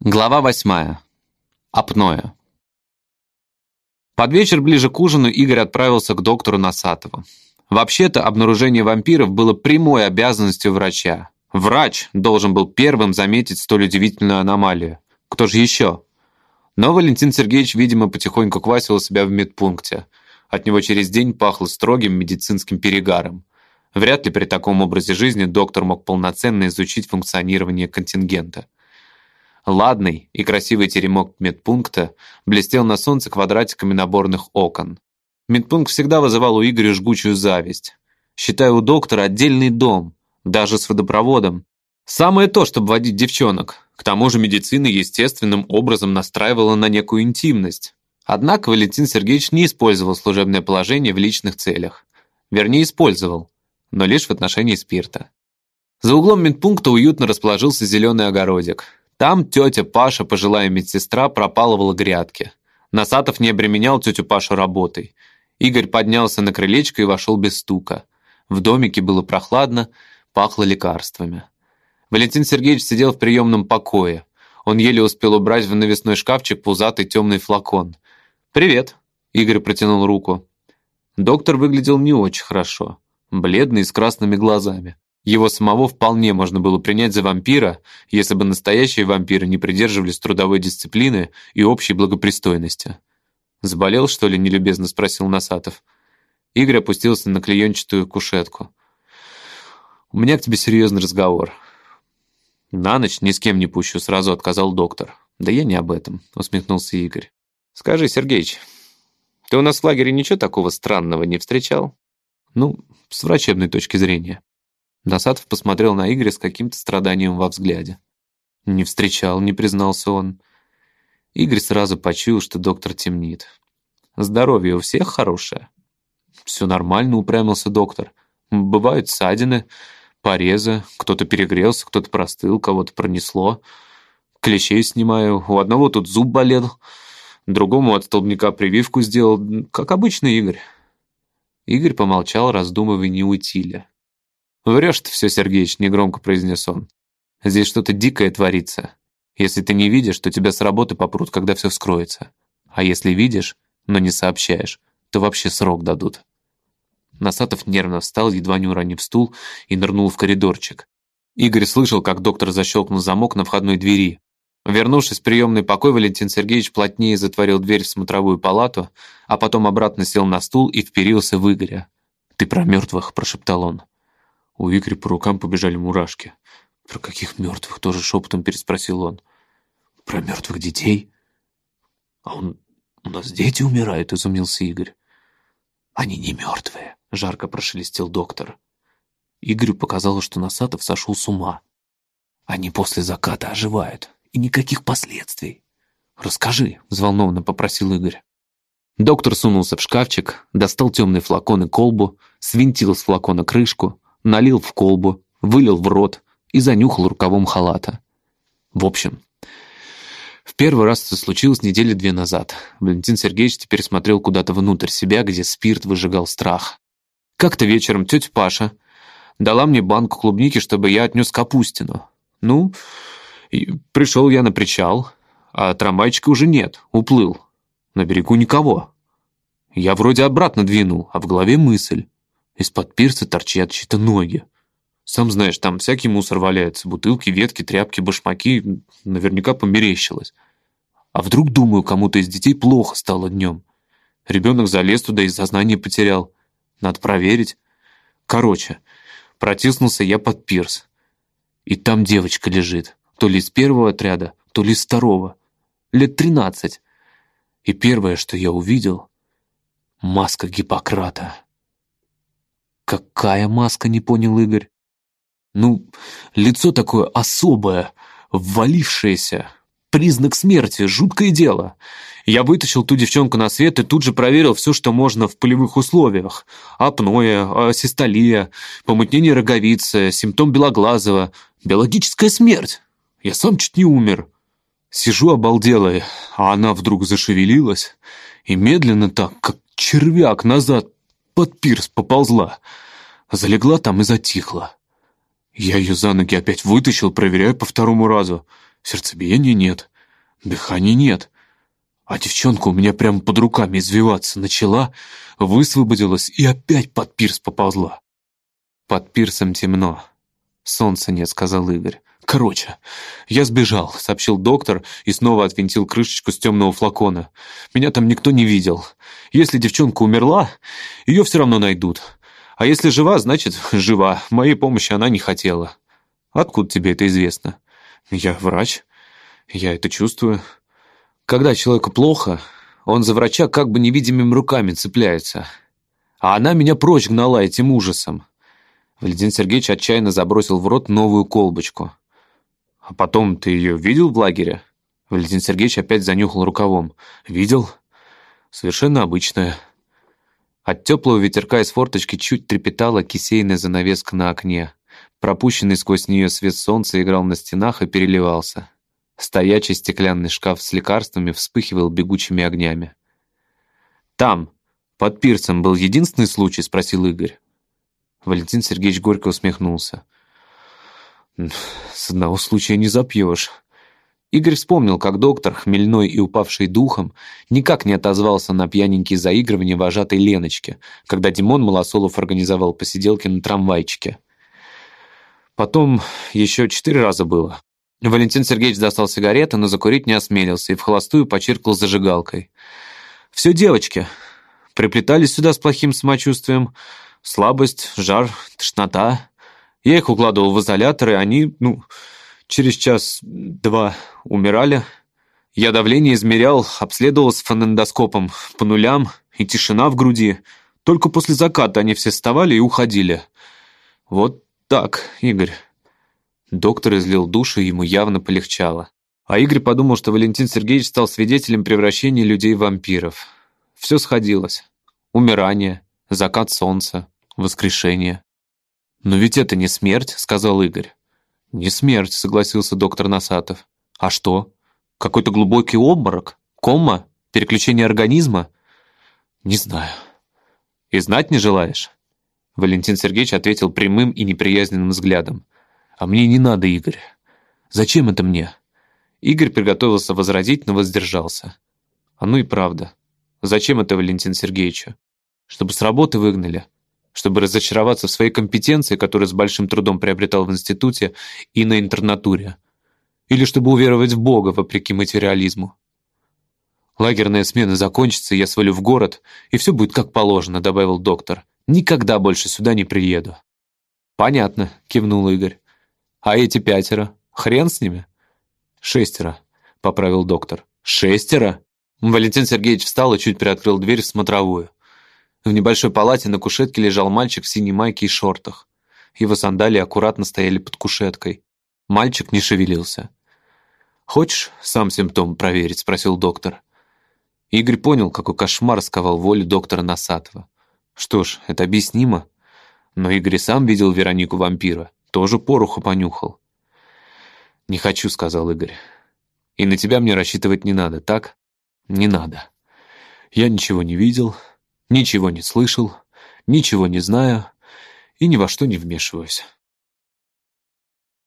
Глава восьмая. Апноэ. Под вечер ближе к ужину Игорь отправился к доктору Насатову. Вообще-то обнаружение вампиров было прямой обязанностью врача. Врач должен был первым заметить столь удивительную аномалию. Кто же еще? Но Валентин Сергеевич, видимо, потихоньку квасил себя в медпункте. От него через день пахло строгим медицинским перегаром. Вряд ли при таком образе жизни доктор мог полноценно изучить функционирование контингента. Ладный и красивый теремок медпункта блестел на солнце квадратиками наборных окон. Медпункт всегда вызывал у Игоря жгучую зависть. Считая у доктора отдельный дом, даже с водопроводом. Самое то, чтобы водить девчонок. К тому же медицина естественным образом настраивала на некую интимность. Однако Валентин Сергеевич не использовал служебное положение в личных целях. Вернее, использовал, но лишь в отношении спирта. За углом медпункта уютно расположился зеленый огородик. Там тетя Паша, пожилая медсестра, пропалывала грядки. Насатов не обременял тетю Пашу работой. Игорь поднялся на крылечко и вошел без стука. В домике было прохладно, пахло лекарствами. Валентин Сергеевич сидел в приемном покое. Он еле успел убрать в навесной шкафчик пузатый темный флакон. «Привет», — Игорь протянул руку. Доктор выглядел не очень хорошо, бледный с красными глазами. Его самого вполне можно было принять за вампира, если бы настоящие вампиры не придерживались трудовой дисциплины и общей благопристойности. «Заболел, что ли?» — нелюбезно спросил Насатов. Игорь опустился на клеенчатую кушетку. «У меня к тебе серьезный разговор». «На ночь ни с кем не пущу», — сразу отказал доктор. «Да я не об этом», — усмехнулся Игорь. «Скажи, Сергеич, ты у нас в лагере ничего такого странного не встречал?» «Ну, с врачебной точки зрения». Досатов посмотрел на Игоря с каким-то страданием во взгляде. «Не встречал», — не признался он. Игорь сразу почуял, что доктор темнит. «Здоровье у всех хорошее?» «Все нормально», — упрямился доктор. «Бывают ссадины, порезы, кто-то перегрелся, кто-то простыл, кого-то пронесло. Клещей снимаю, у одного тут зуб болел, другому от столбняка прививку сделал, как обычно, Игорь». Игорь помолчал, раздумывая, не уйти ли. «Врешь ты все, Сергеич», — негромко произнес он. «Здесь что-то дикое творится. Если ты не видишь, то тебя с работы попрут, когда все вскроется. А если видишь, но не сообщаешь, то вообще срок дадут». Насатов нервно встал, едва не уронив стул, и нырнул в коридорчик. Игорь слышал, как доктор защелкнул замок на входной двери. Вернувшись в приемный покой, Валентин Сергеевич плотнее затворил дверь в смотровую палату, а потом обратно сел на стул и вперился в Игоря. «Ты про мертвых», — прошептал он. У Игоря по рукам побежали мурашки. «Про каких мертвых?» — тоже шепотом переспросил он. «Про мертвых детей?» «А он... у нас дети умирают», — изумился Игорь. «Они не мертвые», — жарко прошелестел доктор. Игорю показалось, что Насатов сошел с ума. «Они после заката оживают, и никаких последствий». «Расскажи», — взволнованно попросил Игорь. Доктор сунулся в шкафчик, достал темный флакон и колбу, свинтил с флакона крышку, налил в колбу, вылил в рот и занюхал рукавом халата. В общем, в первый раз это случилось недели две назад. Валентин Сергеевич теперь смотрел куда-то внутрь себя, где спирт выжигал страх. Как-то вечером тетя Паша дала мне банку клубники, чтобы я отнес Капустину. Ну, пришел я на причал, а трамвайчика уже нет, уплыл. На берегу никого. Я вроде обратно двинул, а в голове мысль. Из-под пирса торчат чьи-то ноги. Сам знаешь, там всякий мусор валяется. Бутылки, ветки, тряпки, башмаки. Наверняка померещилось. А вдруг, думаю, кому-то из детей плохо стало днем. Ребенок залез туда и сознание потерял. Надо проверить. Короче, протиснулся я под пирс. И там девочка лежит. То ли из первого отряда, то ли из второго. Лет тринадцать. И первое, что я увидел — маска Гиппократа. «Какая маска?» — не понял Игорь. «Ну, лицо такое особое, ввалившееся. Признак смерти, жуткое дело. Я вытащил ту девчонку на свет и тут же проверил все, что можно в полевых условиях. Апноэ, асистолия, помутнение роговицы, симптом белоглазого, биологическая смерть. Я сам чуть не умер». Сижу обалделая, а она вдруг зашевелилась и медленно так, как червяк, назад под пирс поползла. Залегла там и затихла. Я ее за ноги опять вытащил, проверяю по второму разу. Сердцебиения нет, дыхания нет. А девчонка у меня прямо под руками извиваться начала, высвободилась и опять под пирс поползла. «Под пирсом темно. Солнца нет», — сказал Игорь. «Короче, я сбежал», — сообщил доктор и снова отвинтил крышечку с темного флакона. «Меня там никто не видел. Если девчонка умерла, ее все равно найдут. А если жива, значит, жива. Моей помощи она не хотела. Откуда тебе это известно?» «Я врач. Я это чувствую». Когда человеку плохо, он за врача как бы невидимыми руками цепляется. А она меня прочь гнала этим ужасом. Валентин Сергеевич отчаянно забросил в рот новую колбочку. «А потом ты ее видел в лагере?» Валентин Сергеевич опять занюхал рукавом. «Видел? Совершенно обычная». От теплого ветерка из форточки чуть трепетала кисейная занавеска на окне. Пропущенный сквозь нее свет солнца играл на стенах и переливался. Стоячий стеклянный шкаф с лекарствами вспыхивал бегучими огнями. «Там, под пирсом, был единственный случай?» — спросил Игорь. Валентин Сергеевич горько усмехнулся. «С одного случая не запьешь». Игорь вспомнил, как доктор, хмельной и упавший духом, никак не отозвался на пьяненькие заигрывания вожатой Леночки, когда Димон Малосолов организовал посиделки на трамвайчике. Потом еще четыре раза было. Валентин Сергеевич достал сигареты, но закурить не осмелился и в холостую почиркал зажигалкой. «Все девочки. Приплетались сюда с плохим самочувствием. Слабость, жар, тошнота. Я их укладывал в изолятор, и они, ну, через час-два умирали. Я давление измерял, обследовал с фонендоскопом по нулям, и тишина в груди. Только после заката они все вставали и уходили. Вот так, Игорь». Доктор излил душу, ему явно полегчало. А Игорь подумал, что Валентин Сергеевич стал свидетелем превращения людей в вампиров. Все сходилось. Умирание, закат солнца, воскрешение. «Но ведь это не смерть», — сказал Игорь. «Не смерть», — согласился доктор Насатов. «А что? Какой-то глубокий обморок? Кома? Переключение организма?» «Не знаю». «И знать не желаешь?» Валентин Сергеевич ответил прямым и неприязненным взглядом. «А мне не надо, Игорь. Зачем это мне?» Игорь приготовился возразить, но воздержался. «А ну и правда. Зачем это Валентин Сергеевичу? Чтобы с работы выгнали? Чтобы разочароваться в своей компетенции, которую с большим трудом приобретал в институте и на интернатуре? Или чтобы уверовать в Бога, вопреки материализму? «Лагерная смена закончится, я свалю в город, и все будет как положено», — добавил доктор. «Никогда больше сюда не приеду». «Понятно», — кивнул Игорь. А эти пятеро? Хрен с ними? Шестеро, поправил доктор. Шестеро? Валентин Сергеевич встал и чуть приоткрыл дверь в смотровую. В небольшой палате на кушетке лежал мальчик в синей майке и шортах. Его сандалии аккуратно стояли под кушеткой. Мальчик не шевелился. «Хочешь сам симптом проверить?» — спросил доктор. Игорь понял, какой кошмар сковал волю доктора Насатова. Что ж, это объяснимо. Но Игорь сам видел Веронику вампира. Тоже пороху понюхал. «Не хочу», — сказал Игорь. «И на тебя мне рассчитывать не надо, так?» «Не надо. Я ничего не видел, ничего не слышал, ничего не знаю и ни во что не вмешиваюсь».